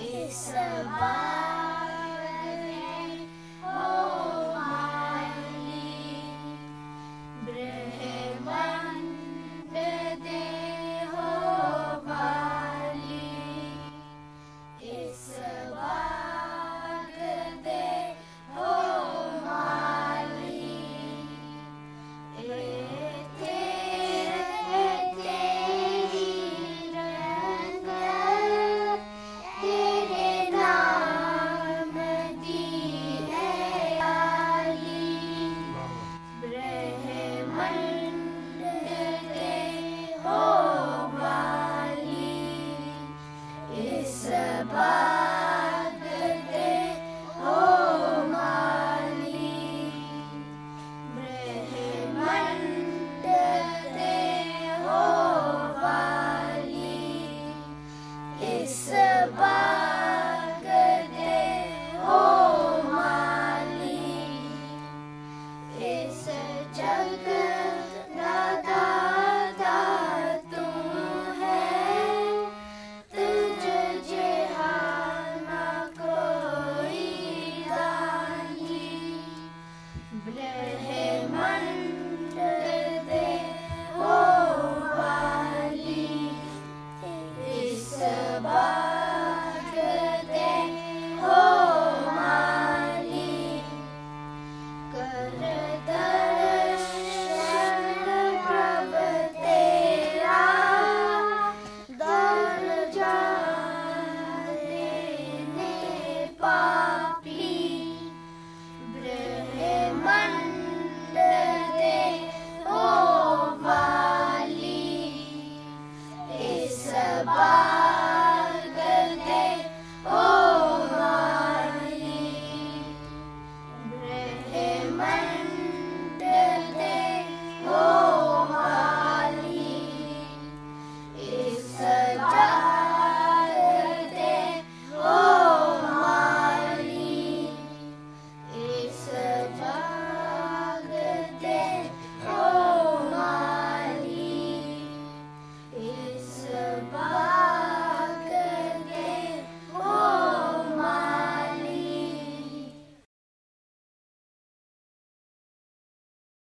It's a body. Bye.